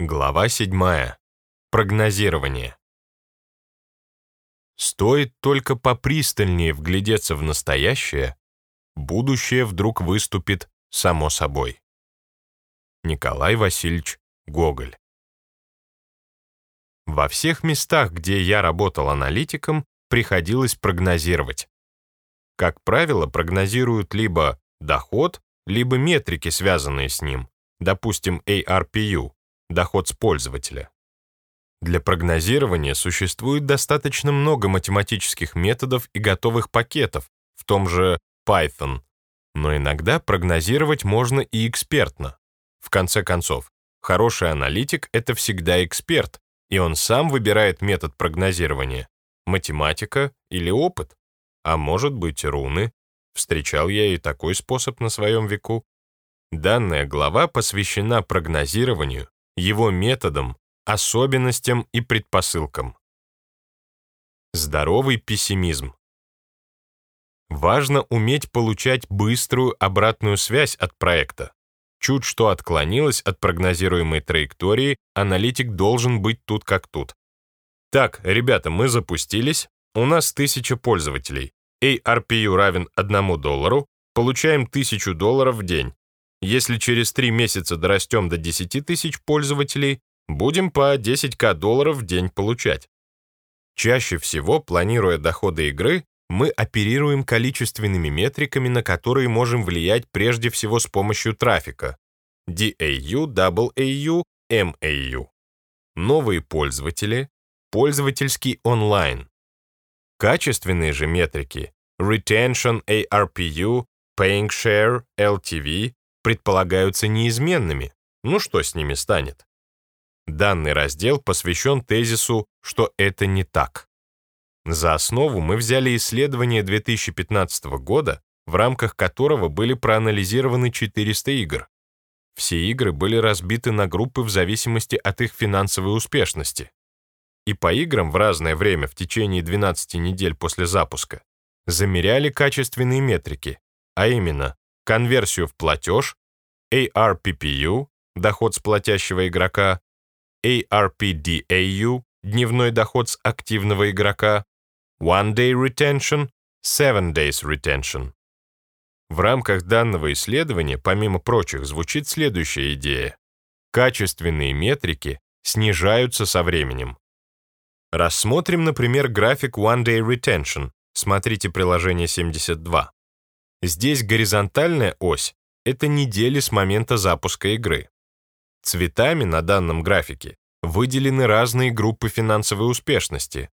Глава 7. Прогнозирование. Стоит только попристальнее вглядеться в настоящее, будущее вдруг выступит само собой. Николай Васильевич Гоголь. Во всех местах, где я работал аналитиком, приходилось прогнозировать. Как правило, прогнозируют либо доход, либо метрики, связанные с ним, допустим, ARPU, доход с пользователя. Для прогнозирования существует достаточно много математических методов и готовых пакетов, в том же Python, но иногда прогнозировать можно и экспертно. В конце концов, хороший аналитик — это всегда эксперт, и он сам выбирает метод прогнозирования — математика или опыт, а может быть руны. Встречал я и такой способ на своем веку. Данная глава посвящена прогнозированию его методам, особенностям и предпосылкам. Здоровый пессимизм. Важно уметь получать быструю обратную связь от проекта. Чуть что отклонилось от прогнозируемой траектории, аналитик должен быть тут как тут. Так, ребята, мы запустились, у нас 1000 пользователей. ARPU равен 1 доллару, получаем 1000 долларов в день. Если через три месяца дорастем до 10 тысяч пользователей, будем по 10к долларов в день получать. Чаще всего, планируя доходы игры, мы оперируем количественными метриками, на которые можем влиять прежде всего с помощью трафика DAU, AAU, MAU. Новые пользователи, пользовательский онлайн. Качественные же метрики Retention, ARPU, Paying Share, LTV предполагаются неизменными. Ну что с ними станет? Данный раздел посвящен тезису, что это не так. За основу мы взяли исследование 2015 года, в рамках которого были проанализированы 400 игр. Все игры были разбиты на группы в зависимости от их финансовой успешности. И по играм в разное время в течение 12 недель после запуска замеряли качественные метрики, а именно конверсию в платеж, ARPPU, доход с платящего игрока, ARPDAU, дневной доход с активного игрока, One Day Retention, Seven Days Retention. В рамках данного исследования, помимо прочих, звучит следующая идея. Качественные метрики снижаются со временем. Рассмотрим, например, график One Day Retention. Смотрите приложение 72. Здесь горизонтальная ось — это недели с момента запуска игры. Цветами на данном графике выделены разные группы финансовой успешности.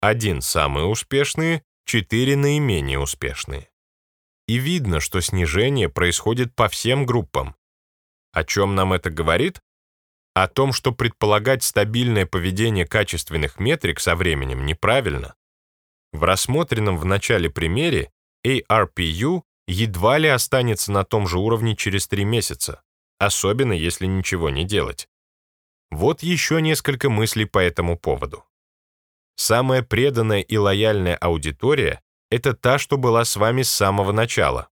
Один самые успешные, четыре наименее успешные. И видно, что снижение происходит по всем группам. О чем нам это говорит? О том, что предполагать стабильное поведение качественных метрик со временем неправильно. В рассмотренном в начале примере ARPU едва ли останется на том же уровне через 3 месяца, особенно если ничего не делать. Вот еще несколько мыслей по этому поводу. Самая преданная и лояльная аудитория — это та, что была с вами с самого начала.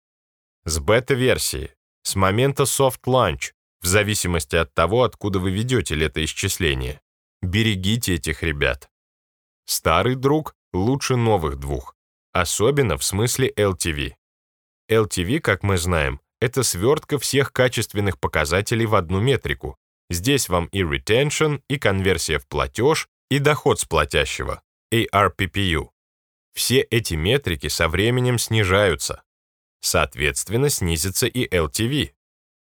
С бета-версии, с момента soft launch, в зависимости от того, откуда вы ведете летоисчисление. Берегите этих ребят. Старый друг лучше новых двух особенно в смысле LTV. LTV, как мы знаем, это свертка всех качественных показателей в одну метрику. Здесь вам и retention, и конверсия в платеж, и доход с платящего, ARPPU. Все эти метрики со временем снижаются. Соответственно, снизится и LTV.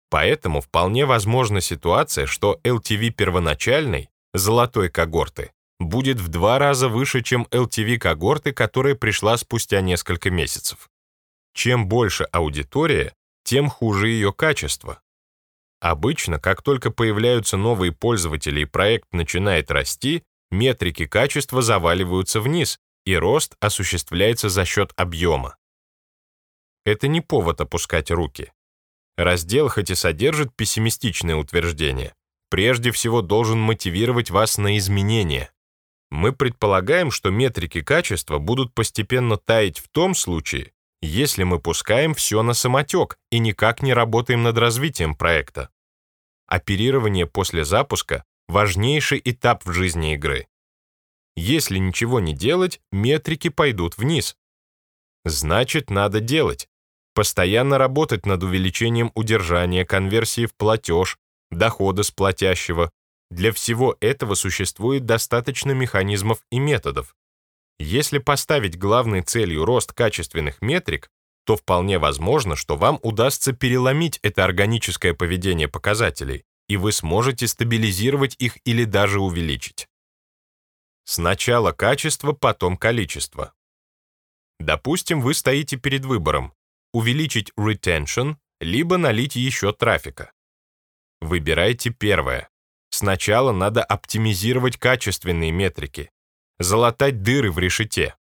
Поэтому вполне возможна ситуация, что LTV первоначальной, золотой когорты, будет в два раза выше, чем LTV когорты, которая пришла спустя несколько месяцев. Чем больше аудитория, тем хуже ее качество. Обычно, как только появляются новые пользователи и проект начинает расти, метрики качества заваливаются вниз, и рост осуществляется за счет объема. Это не повод опускать руки. Раздел хоть и содержит пессимистичное утверждение, прежде всего должен мотивировать вас на изменения. Мы предполагаем, что метрики качества будут постепенно таять в том случае, если мы пускаем все на самотек и никак не работаем над развитием проекта. Оперирование после запуска – важнейший этап в жизни игры. Если ничего не делать, метрики пойдут вниз. Значит, надо делать. Постоянно работать над увеличением удержания, конверсии в платеж, дохода с платящего. Для всего этого существует достаточно механизмов и методов. Если поставить главной целью рост качественных метрик, то вполне возможно, что вам удастся переломить это органическое поведение показателей, и вы сможете стабилизировать их или даже увеличить. Сначала качество, потом количество. Допустим, вы стоите перед выбором увеличить retention, либо налить еще трафика. Выбирайте первое. Сначала надо оптимизировать качественные метрики, залатать дыры в решете,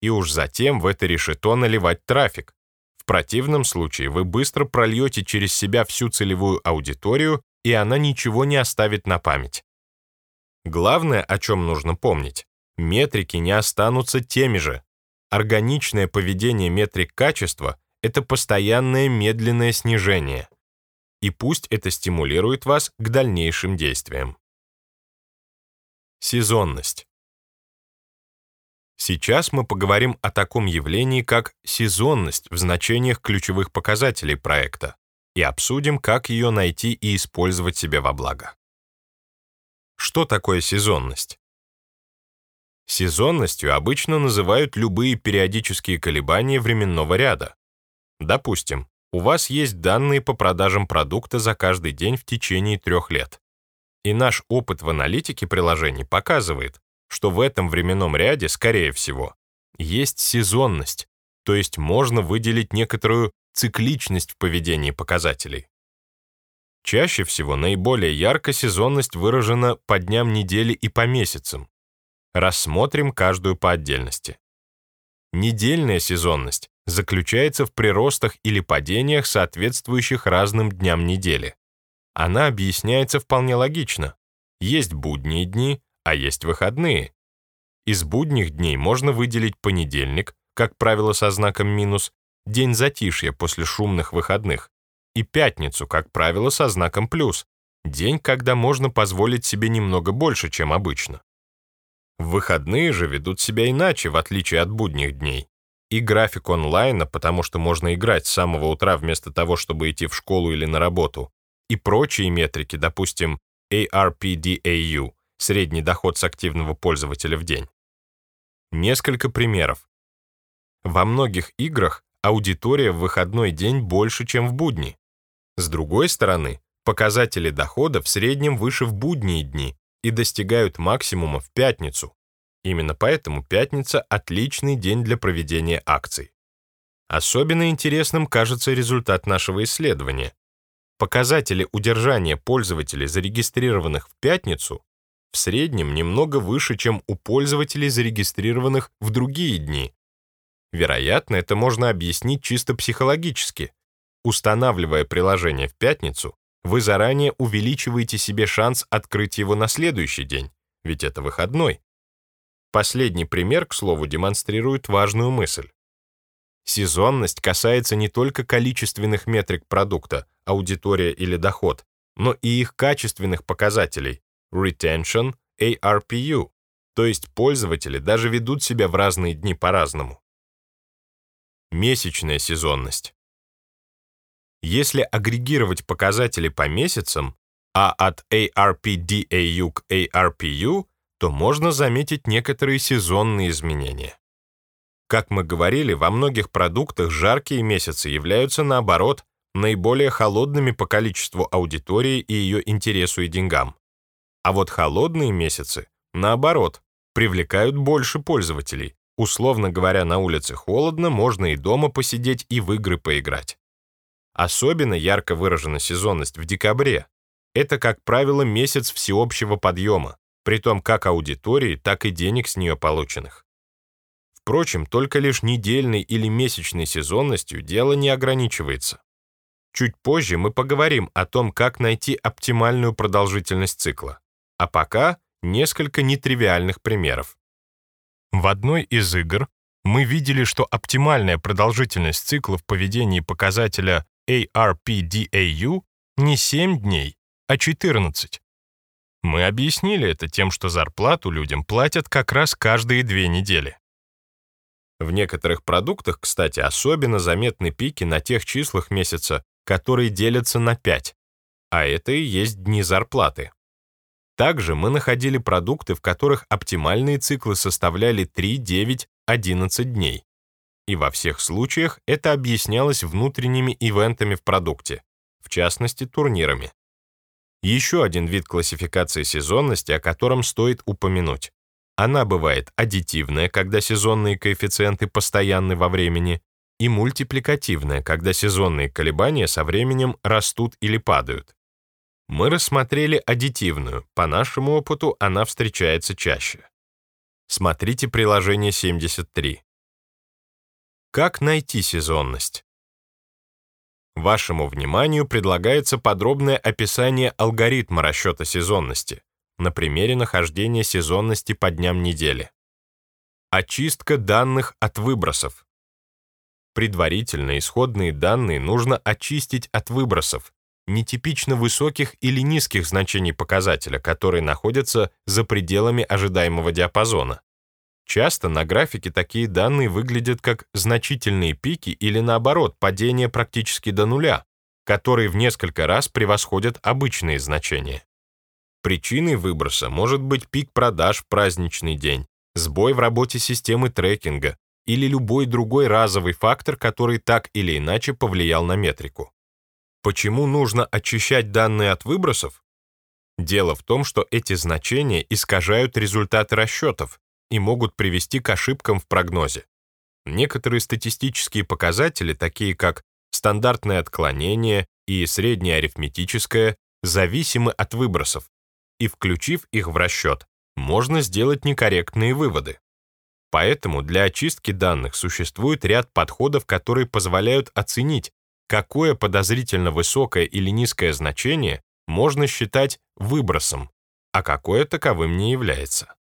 и уж затем в это решето наливать трафик, в противном случае вы быстро прольете через себя всю целевую аудиторию, и она ничего не оставит на память. Главное, о чем нужно помнить, метрики не останутся теми же. Органичное поведение метрик качества — это постоянное медленное снижение. И пусть это стимулирует вас к дальнейшим действиям. Сезонность. Сейчас мы поговорим о таком явлении, как сезонность в значениях ключевых показателей проекта и обсудим, как ее найти и использовать себе во благо. Что такое сезонность? Сезонностью обычно называют любые периодические колебания временного ряда. Допустим, у вас есть данные по продажам продукта за каждый день в течение трех лет. И наш опыт в аналитике приложений показывает, что в этом временном ряде, скорее всего, есть сезонность, то есть можно выделить некоторую цикличность в поведении показателей. Чаще всего наиболее ярко сезонность выражена по дням недели и по месяцам. Рассмотрим каждую по отдельности. Недельная сезонность заключается в приростах или падениях, соответствующих разным дням недели. Она объясняется вполне логично. Есть будние дни, а есть выходные. Из будних дней можно выделить понедельник, как правило, со знаком минус, день затишья после шумных выходных, и пятницу, как правило, со знаком плюс, день, когда можно позволить себе немного больше, чем обычно. Выходные же ведут себя иначе, в отличие от будних дней. И график онлайна, потому что можно играть с самого утра вместо того, чтобы идти в школу или на работу, и прочие метрики, допустим, ARPDAU, средний доход с активного пользователя в день. Несколько примеров. Во многих играх аудитория в выходной день больше, чем в будни. С другой стороны, показатели дохода в среднем выше в будние дни и достигают максимума в пятницу. Именно поэтому пятница – отличный день для проведения акций. Особенно интересным кажется результат нашего исследования. Показатели удержания пользователей, зарегистрированных в пятницу, в среднем немного выше, чем у пользователей, зарегистрированных в другие дни. Вероятно, это можно объяснить чисто психологически. Устанавливая приложение в пятницу, вы заранее увеличиваете себе шанс открыть его на следующий день, ведь это выходной. Последний пример, к слову, демонстрирует важную мысль. Сезонность касается не только количественных метрик продукта, аудитория или доход, но и их качественных показателей, retention, ARPU, то есть пользователи даже ведут себя в разные дни по-разному. Месячная сезонность. Если агрегировать показатели по месяцам, а от ARPDAU к ARPU, то можно заметить некоторые сезонные изменения. Как мы говорили, во многих продуктах жаркие месяцы являются, наоборот, наиболее холодными по количеству аудитории и ее интересу и деньгам. А вот холодные месяцы, наоборот, привлекают больше пользователей. Условно говоря, на улице холодно, можно и дома посидеть и в игры поиграть. Особенно ярко выражена сезонность в декабре. Это, как правило, месяц всеобщего подъема, притом как аудитории, так и денег с нее полученных. Впрочем, только лишь недельной или месячной сезонностью дело не ограничивается. Чуть позже мы поговорим о том, как найти оптимальную продолжительность цикла. А пока несколько нетривиальных примеров. В одной из игр мы видели, что оптимальная продолжительность цикла в поведении показателя ARPDAU не 7 дней, а 14. Мы объяснили это тем, что зарплату людям платят как раз каждые две недели. В некоторых продуктах, кстати, особенно заметны пики на тех числах месяца, которые делятся на 5, а это и есть дни зарплаты. Также мы находили продукты, в которых оптимальные циклы составляли 3, 9, 11 дней. И во всех случаях это объяснялось внутренними ивентами в продукте, в частности турнирами. Еще один вид классификации сезонности, о котором стоит упомянуть. Она бывает аддитивная, когда сезонные коэффициенты постоянны во времени, и мультипликативная, когда сезонные колебания со временем растут или падают. Мы рассмотрели аддитивную, по нашему опыту она встречается чаще. Смотрите приложение 73. Как найти сезонность? Вашему вниманию предлагается подробное описание алгоритма расчета сезонности на примере нахождения сезонности по дням недели. Очистка данных от выбросов. Предварительно исходные данные нужно очистить от выбросов, нетипично высоких или низких значений показателя, которые находятся за пределами ожидаемого диапазона. Часто на графике такие данные выглядят как значительные пики или наоборот падение практически до нуля, которые в несколько раз превосходят обычные значения. Причиной выброса может быть пик продаж в праздничный день, сбой в работе системы трекинга или любой другой разовый фактор, который так или иначе повлиял на метрику. Почему нужно очищать данные от выбросов? Дело в том, что эти значения искажают результаты расчетов и могут привести к ошибкам в прогнозе. Некоторые статистические показатели, такие как стандартное отклонение и среднее арифметическое, зависимы от выбросов, и включив их в расчет, можно сделать некорректные выводы. Поэтому для очистки данных существует ряд подходов, которые позволяют оценить, какое подозрительно высокое или низкое значение можно считать выбросом, а какое таковым не является.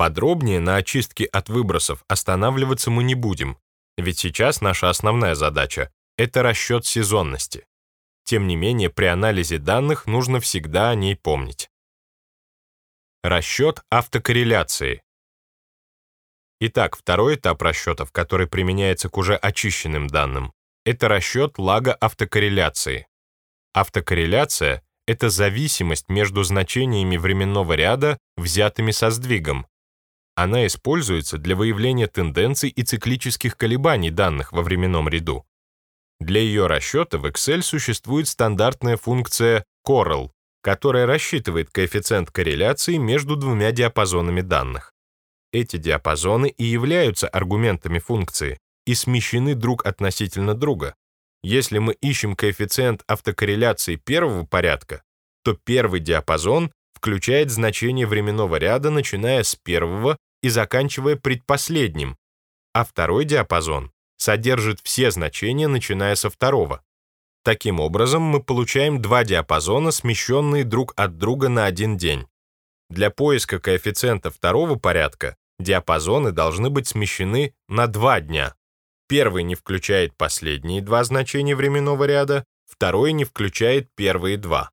Подробнее на очистке от выбросов останавливаться мы не будем, ведь сейчас наша основная задача — это расчет сезонности. Тем не менее, при анализе данных нужно всегда о ней помнить. Расчет автокорреляции. Итак, второй этап расчетов, который применяется к уже очищенным данным, это расчет лага автокорреляции. Автокорреляция — это зависимость между значениями временного ряда, взятыми со сдвигом. Она используется для выявления тенденций и циклических колебаний данных во временном ряду. Для ее расчета в Excel существует стандартная функция Correl, которая рассчитывает коэффициент корреляции между двумя диапазонами данных. Эти диапазоны и являются аргументами функции, и смещены друг относительно друга. Если мы ищем коэффициент автокорреляции первого порядка, то первый диапазон включает значение временного ряда, начиная с первого и заканчивая предпоследним, а второй диапазон содержит все значения, начиная со второго. Таким образом, мы получаем два диапазона, смещенные друг от друга на один день. Для поиска коэффициента второго порядка диапазоны должны быть смещены на два дня. Первый не включает последние два значения временного ряда, второй не включает первые два.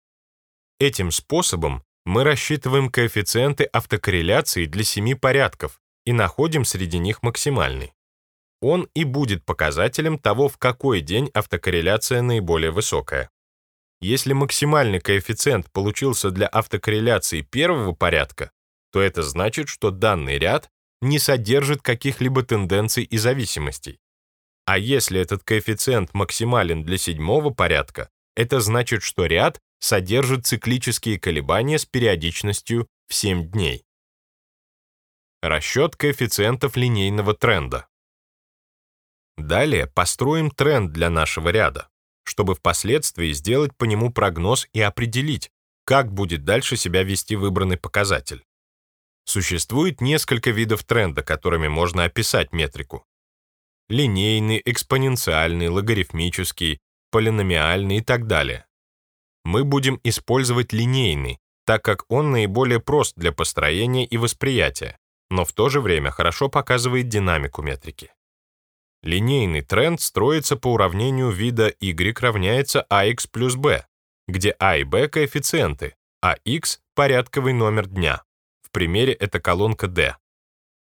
Этим способом мы рассчитываем коэффициенты автокорреляции для семи порядков и находим среди них максимальный. Он и будет показателем того, в какой день автокорреляция наиболее высокая. Если максимальный коэффициент получился для автокорреляции первого порядка, то это значит, что данный ряд не содержит каких-либо тенденций и зависимостей. А если этот коэффициент максимален для седьмого порядка, это значит, что ряд содержит циклические колебания с периодичностью в 7 дней. Расчет коэффициентов линейного тренда. Далее построим тренд для нашего ряда, чтобы впоследствии сделать по нему прогноз и определить, как будет дальше себя вести выбранный показатель. Существует несколько видов тренда, которыми можно описать метрику линейный, экспоненциальный, логарифмический, полиномиальный и так далее. Мы будем использовать линейный, так как он наиболее прост для построения и восприятия, но в то же время хорошо показывает динамику метрики. Линейный тренд строится по уравнению вида y равняется ax плюс b, где А и Б — коэффициенты, а X — порядковый номер дня. В примере это колонка D.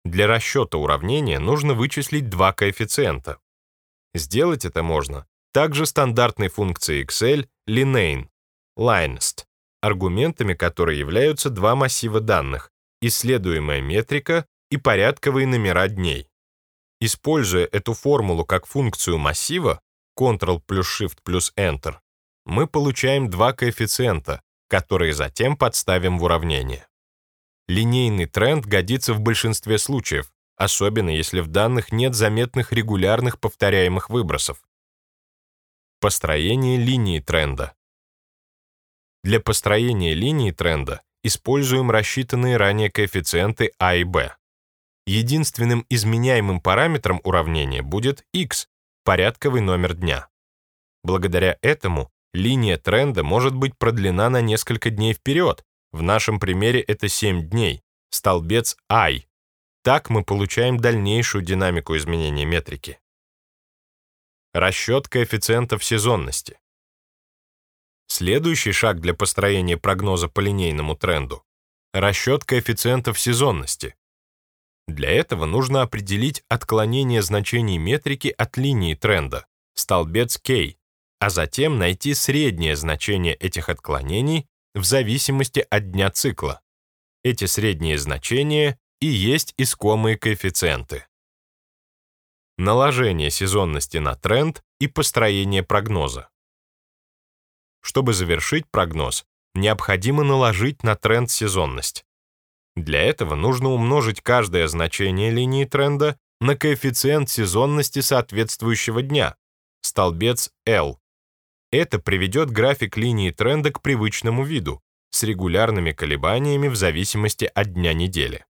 Для расчета уравнения нужно вычислить два коэффициента. Сделать это можно также стандартной функцией Excel linein, linest, аргументами которой являются два массива данных, исследуемая метрика и порядковые номера дней. Используя эту формулу как функцию массива, Ctrl плюс Shift плюс Enter, мы получаем два коэффициента, которые затем подставим в уравнение. Линейный тренд годится в большинстве случаев, особенно если в данных нет заметных регулярных повторяемых выбросов. Построение линии тренда. Для построения линии тренда используем рассчитанные ранее коэффициенты А и Б. Единственным изменяемым параметром уравнения будет x, порядковый номер дня. Благодаря этому линия тренда может быть продлена на несколько дней вперед. В нашем примере это 7 дней. Столбец I. Так мы получаем дальнейшую динамику изменения метрики. Расчет коэффициентов сезонности. Следующий шаг для построения прогноза по линейному тренду — расчет коэффициентов сезонности. Для этого нужно определить отклонение значений метрики от линии тренда, столбец K, а затем найти среднее значение этих отклонений в зависимости от дня цикла. Эти средние значения и есть искомые коэффициенты. Наложение сезонности на тренд и построение прогноза. Чтобы завершить прогноз, необходимо наложить на тренд сезонность. Для этого нужно умножить каждое значение линии тренда на коэффициент сезонности соответствующего дня, столбец L. Это приведет график линии тренда к привычному виду, с регулярными колебаниями в зависимости от дня недели.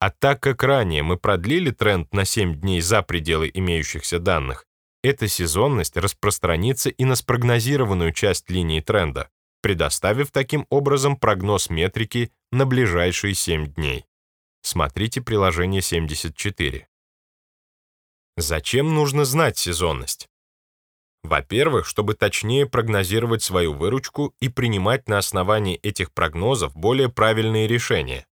А так как ранее мы продлили тренд на 7 дней за пределы имеющихся данных, эта сезонность распространится и на спрогнозированную часть линии тренда, предоставив таким образом прогноз метрики на ближайшие 7 дней. Смотрите приложение 74. Зачем нужно знать сезонность? Во-первых, чтобы точнее прогнозировать свою выручку и принимать на основании этих прогнозов более правильные решения.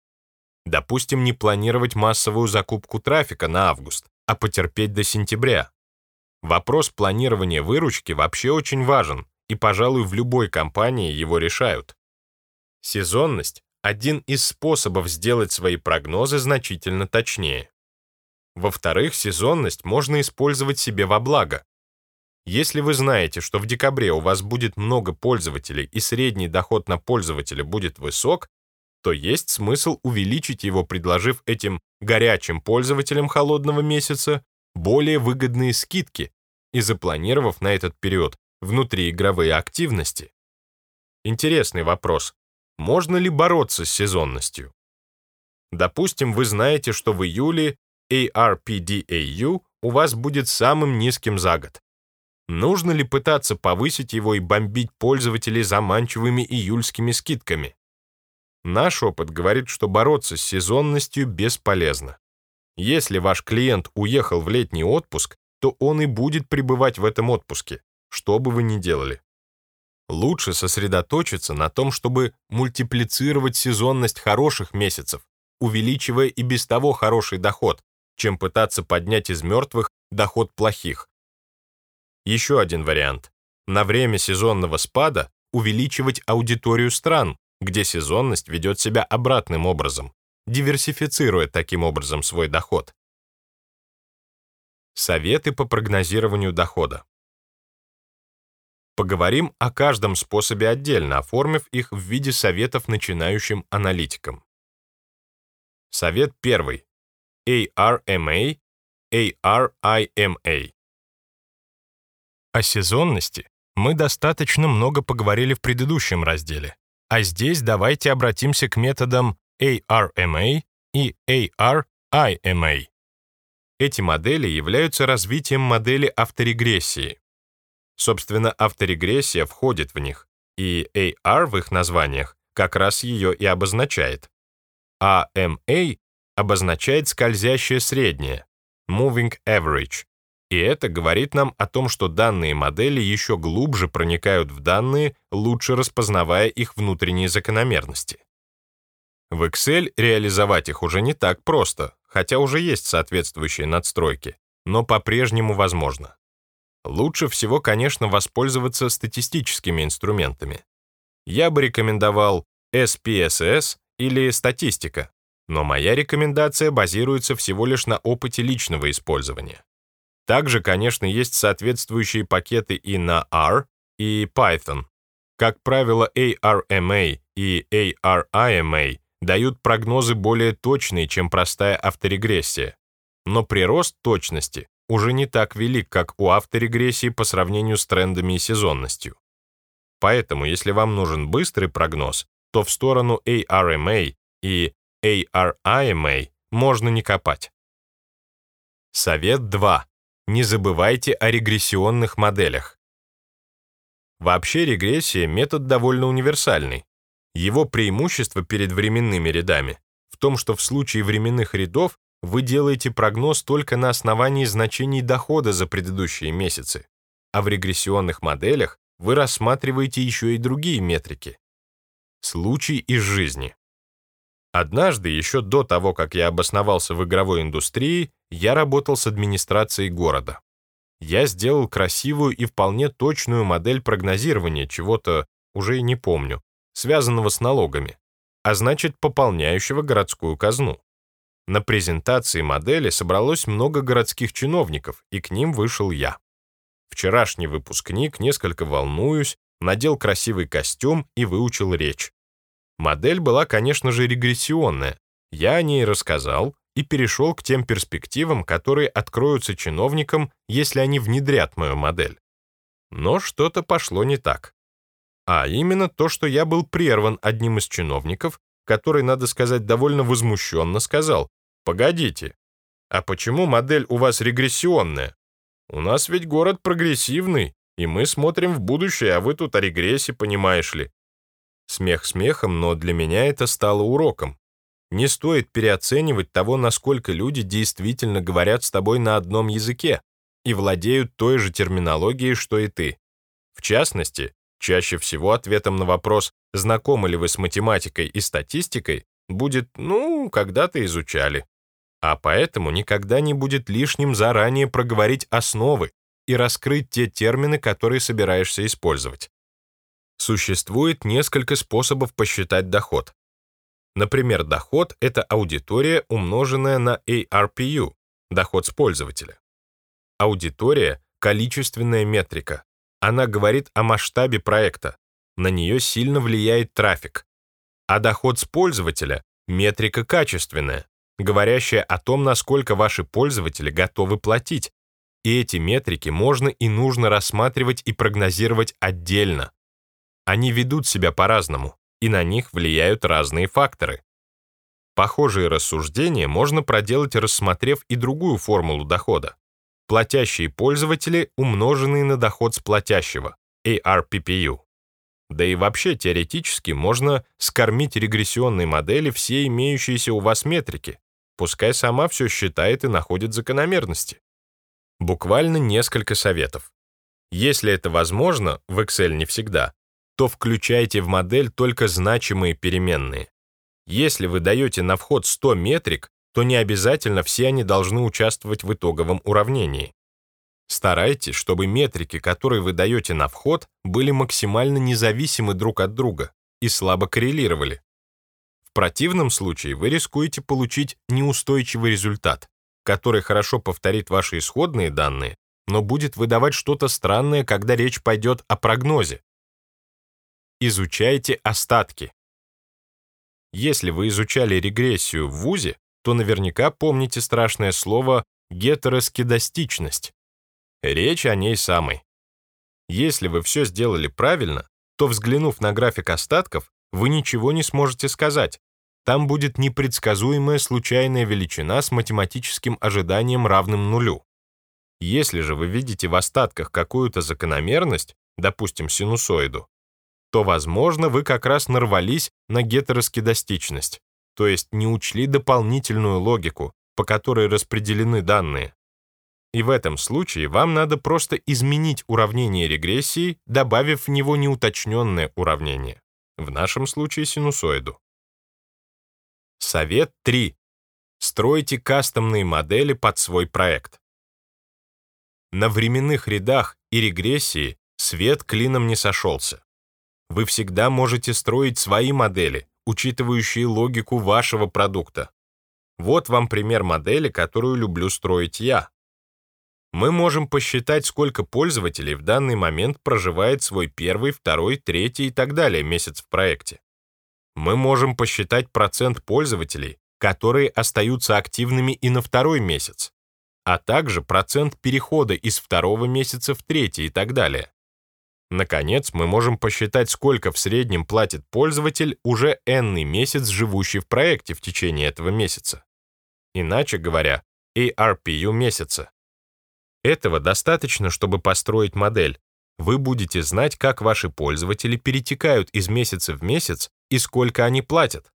Допустим, не планировать массовую закупку трафика на август, а потерпеть до сентября. Вопрос планирования выручки вообще очень важен, и, пожалуй, в любой компании его решают. Сезонность — один из способов сделать свои прогнозы значительно точнее. Во-вторых, сезонность можно использовать себе во благо. Если вы знаете, что в декабре у вас будет много пользователей и средний доход на пользователя будет высок, то есть смысл увеличить его, предложив этим горячим пользователям холодного месяца более выгодные скидки и запланировав на этот период внутриигровые активности. Интересный вопрос. Можно ли бороться с сезонностью? Допустим, вы знаете, что в июле ARPDAU у вас будет самым низким за год. Нужно ли пытаться повысить его и бомбить пользователей заманчивыми июльскими скидками? Наш опыт говорит, что бороться с сезонностью бесполезно. Если ваш клиент уехал в летний отпуск, то он и будет пребывать в этом отпуске что бы вы ни делали. Лучше сосредоточиться на том, чтобы мультиплицировать сезонность хороших месяцев, увеличивая и без того хороший доход, чем пытаться поднять из мертвых доход плохих. Еще один вариант. На время сезонного спада увеличивать аудиторию стран, где сезонность ведет себя обратным образом, диверсифицируя таким образом свой доход. Советы по прогнозированию дохода. Поговорим о каждом способе отдельно, оформив их в виде советов начинающим аналитикам. Совет первый. ARMA, ARIMA. О сезонности мы достаточно много поговорили в предыдущем разделе, а здесь давайте обратимся к методам ARMA и ARIMA. Эти модели являются развитием модели авторегрессии, Собственно, авторегрессия входит в них, и AR в их названиях как раз ее и обозначает. А MA обозначает скользящее среднее, moving average, И это говорит нам о том, что данные модели еще глубже проникают в данные, лучше распознавая их внутренние закономерности. В Excel реализовать их уже не так просто, хотя уже есть соответствующие надстройки, но по-прежнему возможно. Лучше всего, конечно, воспользоваться статистическими инструментами. Я бы рекомендовал SPSS или статистика, но моя рекомендация базируется всего лишь на опыте личного использования. Также, конечно, есть соответствующие пакеты и на R, и Python. Как правило, ARMA и ARIMA дают прогнозы более точные, чем простая авторегрессия. Но прирост точности уже не так велик, как у авторегрессии по сравнению с трендами и сезонностью. Поэтому, если вам нужен быстрый прогноз, то в сторону ARMA и ARIMA можно не копать. Совет 2. Не забывайте о регрессионных моделях. Вообще регрессия — метод довольно универсальный. Его преимущество перед временными рядами в том, что в случае временных рядов вы делаете прогноз только на основании значений дохода за предыдущие месяцы, а в регрессионных моделях вы рассматриваете еще и другие метрики. Случай из жизни. Однажды, еще до того, как я обосновался в игровой индустрии, я работал с администрацией города. Я сделал красивую и вполне точную модель прогнозирования чего-то, уже не помню, связанного с налогами, а значит, пополняющего городскую казну. На презентации модели собралось много городских чиновников, и к ним вышел я. Вчерашний выпускник, несколько волнуюсь, надел красивый костюм и выучил речь. Модель была, конечно же, регрессионная. Я о ней рассказал и перешел к тем перспективам, которые откроются чиновникам, если они внедрят мою модель. Но что-то пошло не так. А именно то, что я был прерван одним из чиновников, который, надо сказать, довольно возмущенно сказал, «Погодите, а почему модель у вас регрессионная? У нас ведь город прогрессивный, и мы смотрим в будущее, а вы тут о регрессе, понимаешь ли». Смех смехом, но для меня это стало уроком. Не стоит переоценивать того, насколько люди действительно говорят с тобой на одном языке и владеют той же терминологией, что и ты. В частности, чаще всего ответом на вопрос, знакомы ли вы с математикой и статистикой, будет «ну, когда-то изучали». А поэтому никогда не будет лишним заранее проговорить основы и раскрыть те термины, которые собираешься использовать. Существует несколько способов посчитать доход. Например, доход — это аудитория, умноженная на ARPU, доход с пользователя. Аудитория — количественная метрика. Она говорит о масштабе проекта. На нее сильно влияет трафик. А доход с пользователя — метрика качественная, говорящая о том, насколько ваши пользователи готовы платить. И эти метрики можно и нужно рассматривать и прогнозировать отдельно. Они ведут себя по-разному, и на них влияют разные факторы. Похожие рассуждения можно проделать, рассмотрев и другую формулу дохода. Платящие пользователи, умноженные на доход с платящего, ARPPU. Да и вообще теоретически можно скормить регрессионной модели все имеющиеся у вас метрики, пускай сама все считает и находит закономерности. Буквально несколько советов. Если это возможно, в Excel не всегда, то включайте в модель только значимые переменные. Если вы даете на вход 100 метрик, то не обязательно все они должны участвовать в итоговом уравнении. Старайтесь, чтобы метрики, которые вы даете на вход, были максимально независимы друг от друга и слабо коррелировали. В противном случае вы рискуете получить неустойчивый результат, который хорошо повторит ваши исходные данные, но будет выдавать что-то странное, когда речь пойдет о прогнозе, изучайте остатки. Если вы изучали регрессию в ВУЗе, то наверняка помните страшное слово гетероскедастичность. Речь о ней самой. Если вы все сделали правильно, то, взглянув на график остатков, вы ничего не сможете сказать. Там будет непредсказуемая случайная величина с математическим ожиданием равным нулю. Если же вы видите в остатках какую-то закономерность, допустим, синусоиду, то, возможно, вы как раз нарвались на гетероскедастичность, то есть не учли дополнительную логику, по которой распределены данные. И в этом случае вам надо просто изменить уравнение регрессии, добавив в него неуточненное уравнение, в нашем случае синусоиду. Совет 3. Стройте кастомные модели под свой проект. На временных рядах и регрессии свет клином не сошелся. Вы всегда можете строить свои модели, учитывающие логику вашего продукта. Вот вам пример модели, которую люблю строить я. Мы можем посчитать, сколько пользователей в данный момент проживает свой первый, второй, третий и так далее месяц в проекте. Мы можем посчитать процент пользователей, которые остаются активными и на второй месяц, а также процент перехода из второго месяца в третий и так далее. Наконец, мы можем посчитать, сколько в среднем платит пользователь уже n месяц, живущий в проекте в течение этого месяца. Иначе говоря, ARPU месяца. Этого достаточно, чтобы построить модель. Вы будете знать, как ваши пользователи перетекают из месяца в месяц и сколько они платят.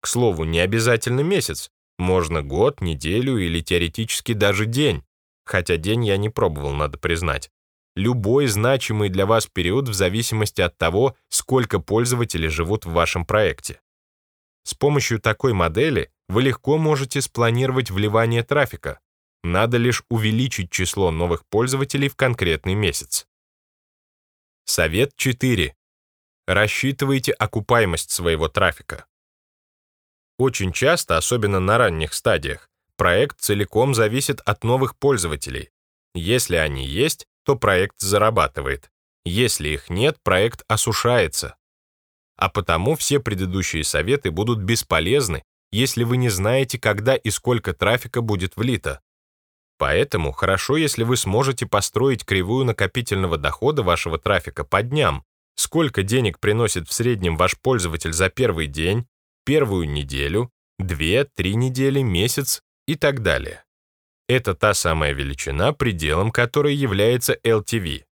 К слову, не обязательно месяц. Можно год, неделю или теоретически даже день. Хотя день я не пробовал, надо признать любой значимый для вас период в зависимости от того, сколько пользователей живут в вашем проекте. С помощью такой модели вы легко можете спланировать вливание трафика. Надо лишь увеличить число новых пользователей в конкретный месяц. Совет 4. Рассчитывайте окупаемость своего трафика. Очень часто, особенно на ранних стадиях, проект целиком зависит от новых пользователей. Если они есть, то проект зарабатывает. Если их нет, проект осушается. А потому все предыдущие советы будут бесполезны, если вы не знаете, когда и сколько трафика будет влито. Поэтому хорошо, если вы сможете построить кривую накопительного дохода вашего трафика по дням, сколько денег приносит в среднем ваш пользователь за первый день, первую неделю, две, три недели, месяц и так далее. Это та самая величина, пределом которой является LTV.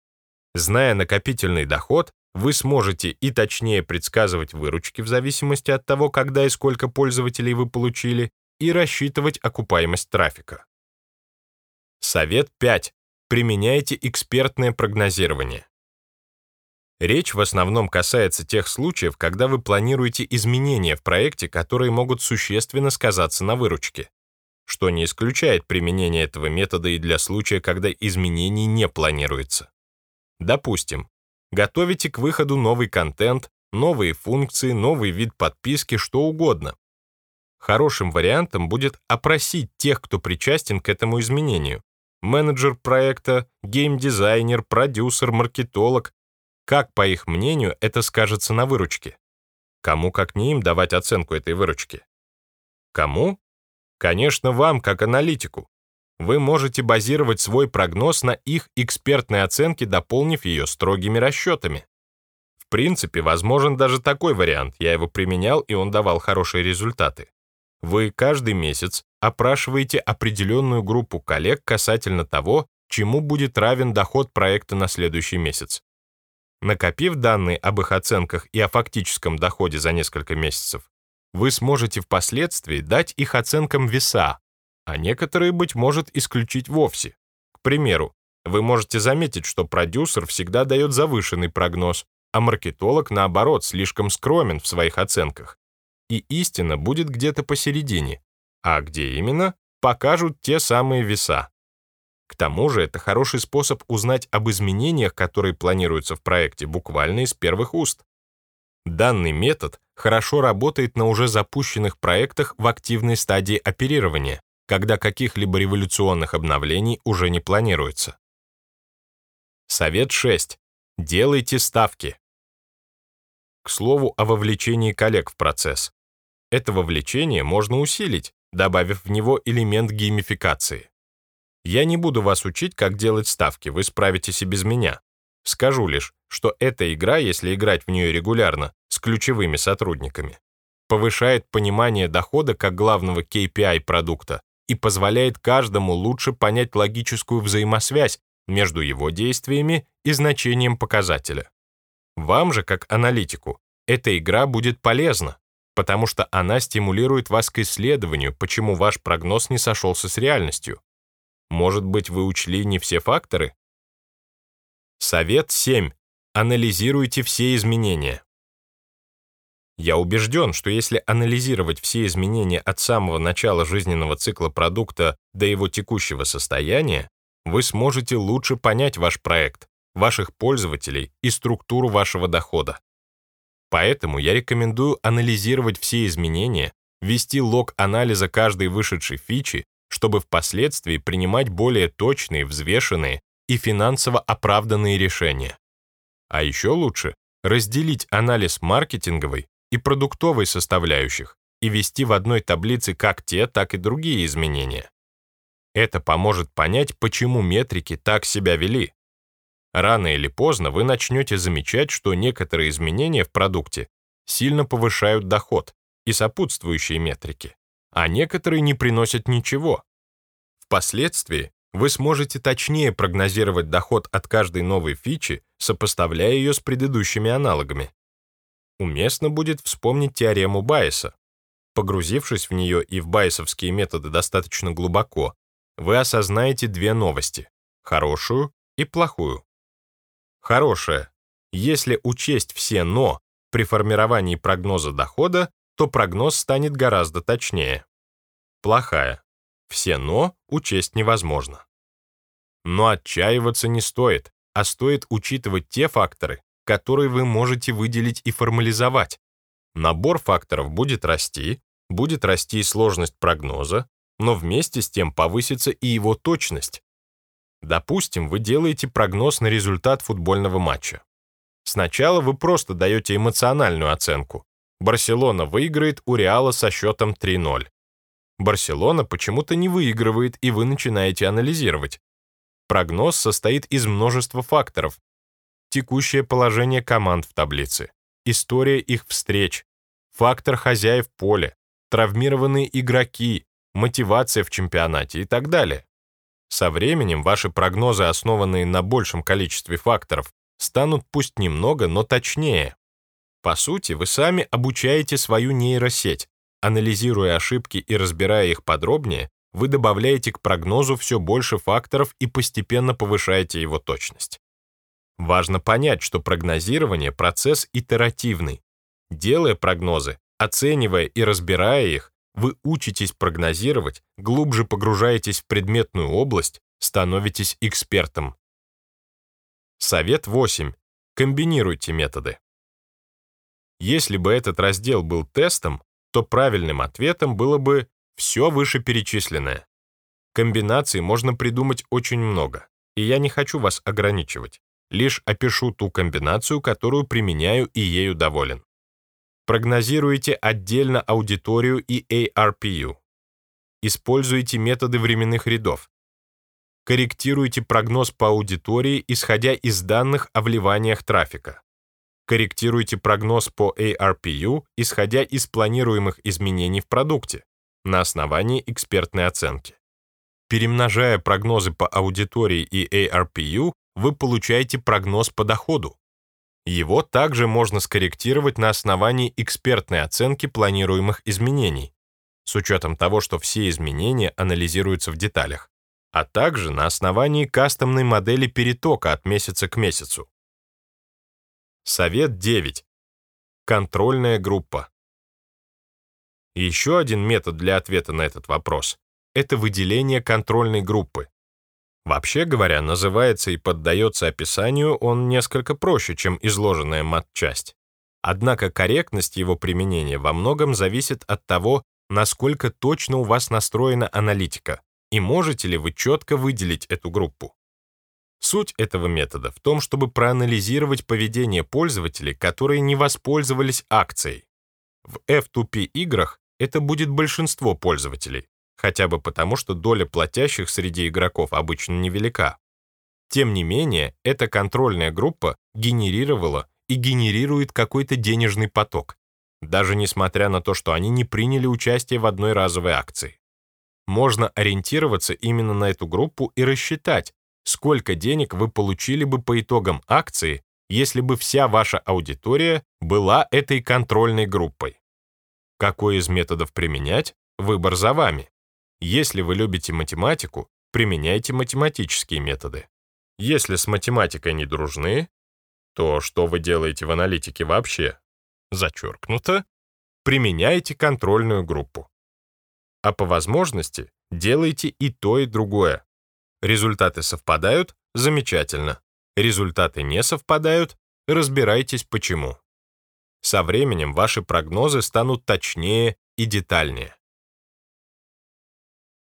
Зная накопительный доход, вы сможете и точнее предсказывать выручки в зависимости от того, когда и сколько пользователей вы получили, и рассчитывать окупаемость трафика. Совет 5. Применяйте экспертное прогнозирование. Речь в основном касается тех случаев, когда вы планируете изменения в проекте, которые могут существенно сказаться на выручке что не исключает применение этого метода и для случая, когда изменений не планируется. Допустим, готовите к выходу новый контент, новые функции, новый вид подписки, что угодно. Хорошим вариантом будет опросить тех, кто причастен к этому изменению. Менеджер проекта, геймдизайнер, продюсер, маркетолог. Как, по их мнению, это скажется на выручке? Кому, как не им, давать оценку этой выручки? Кому? Конечно, вам, как аналитику. Вы можете базировать свой прогноз на их экспертной оценке, дополнив ее строгими расчетами. В принципе, возможен даже такой вариант, я его применял, и он давал хорошие результаты. Вы каждый месяц опрашиваете определенную группу коллег касательно того, чему будет равен доход проекта на следующий месяц. Накопив данные об их оценках и о фактическом доходе за несколько месяцев, вы сможете впоследствии дать их оценкам веса, а некоторые, быть может, исключить вовсе. К примеру, вы можете заметить, что продюсер всегда дает завышенный прогноз, а маркетолог, наоборот, слишком скромен в своих оценках. И истина будет где-то посередине. А где именно, покажут те самые веса. К тому же это хороший способ узнать об изменениях, которые планируются в проекте, буквально из первых уст. Данный метод хорошо работает на уже запущенных проектах в активной стадии оперирования, когда каких-либо революционных обновлений уже не планируется. Совет 6. Делайте ставки. К слову о вовлечении коллег в процесс. Это вовлечение можно усилить, добавив в него элемент геймификации. Я не буду вас учить, как делать ставки, вы справитесь и без меня. Скажу лишь, что эта игра, если играть в нее регулярно, ключевыми сотрудниками, повышает понимание дохода как главного KPI продукта и позволяет каждому лучше понять логическую взаимосвязь между его действиями и значением показателя. Вам же, как аналитику, эта игра будет полезна, потому что она стимулирует вас к исследованию, почему ваш прогноз не сошелся с реальностью. Может быть, вы учли не все факторы? Совет 7. Анализируйте все изменения. Я убежден, что если анализировать все изменения от самого начала жизненного цикла продукта до его текущего состояния, вы сможете лучше понять ваш проект, ваших пользователей и структуру вашего дохода. Поэтому я рекомендую анализировать все изменения, вести лог анализа каждой вышедшей фичи, чтобы впоследствии принимать более точные, взвешенные и финансово оправданные решения. А еще лучше разделить анализ маркетинговой и продуктовой составляющих и вести в одной таблице как те, так и другие изменения. Это поможет понять, почему метрики так себя вели. Рано или поздно вы начнете замечать, что некоторые изменения в продукте сильно повышают доход и сопутствующие метрики, а некоторые не приносят ничего. Впоследствии вы сможете точнее прогнозировать доход от каждой новой фичи, сопоставляя ее с предыдущими аналогами. Уместно будет вспомнить теорему Байеса. Погрузившись в нее и в байесовские методы достаточно глубоко, вы осознаете две новости — хорошую и плохую. Хорошая. Если учесть все «но» при формировании прогноза дохода, то прогноз станет гораздо точнее. Плохая. Все «но» учесть невозможно. Но отчаиваться не стоит, а стоит учитывать те факторы, которые вы можете выделить и формализовать. Набор факторов будет расти, будет расти и сложность прогноза, но вместе с тем повысится и его точность. Допустим, вы делаете прогноз на результат футбольного матча. Сначала вы просто даете эмоциональную оценку. Барселона выиграет у Реала со счетом 3-0. Барселона почему-то не выигрывает, и вы начинаете анализировать. Прогноз состоит из множества факторов. Текущее положение команд в таблице, история их встреч, фактор хозяев поля, травмированные игроки, мотивация в чемпионате и так далее. Со временем ваши прогнозы, основанные на большем количестве факторов, станут пусть немного, но точнее. По сути, вы сами обучаете свою нейросеть. Анализируя ошибки и разбирая их подробнее, вы добавляете к прогнозу все больше факторов и постепенно повышаете его точность. Важно понять, что прогнозирование – процесс итеративный. Делая прогнозы, оценивая и разбирая их, вы учитесь прогнозировать, глубже погружаетесь в предметную область, становитесь экспертом. Совет 8. Комбинируйте методы. Если бы этот раздел был тестом, то правильным ответом было бы все вышеперечисленное. Комбинаций можно придумать очень много, и я не хочу вас ограничивать. Лишь опишу ту комбинацию, которую применяю и ею доволен. Прогнозируйте отдельно аудиторию и ARPU. Используйте методы временных рядов. Корректируйте прогноз по аудитории, исходя из данных о вливаниях трафика. Корректируйте прогноз по ARPU, исходя из планируемых изменений в продукте на основании экспертной оценки. Перемножая прогнозы по аудитории и ARPU, вы получаете прогноз по доходу. Его также можно скорректировать на основании экспертной оценки планируемых изменений, с учетом того, что все изменения анализируются в деталях, а также на основании кастомной модели перетока от месяца к месяцу. Совет 9. Контрольная группа. Еще один метод для ответа на этот вопрос — это выделение контрольной группы. Вообще говоря, называется и поддается описанию он несколько проще, чем изложенная мат-часть. Однако корректность его применения во многом зависит от того, насколько точно у вас настроена аналитика, и можете ли вы четко выделить эту группу. Суть этого метода в том, чтобы проанализировать поведение пользователей, которые не воспользовались акцией. В F2P играх это будет большинство пользователей, хотя бы потому, что доля платящих среди игроков обычно невелика. Тем не менее, эта контрольная группа генерировала и генерирует какой-то денежный поток, даже несмотря на то, что они не приняли участие в одной разовой акции. Можно ориентироваться именно на эту группу и рассчитать, сколько денег вы получили бы по итогам акции, если бы вся ваша аудитория была этой контрольной группой. Какой из методов применять, выбор за вами. Если вы любите математику, применяйте математические методы. Если с математикой не дружны, то что вы делаете в аналитике вообще? Зачеркнуто. Применяйте контрольную группу. А по возможности делайте и то, и другое. Результаты совпадают – замечательно. Результаты не совпадают – разбирайтесь почему. Со временем ваши прогнозы станут точнее и детальнее.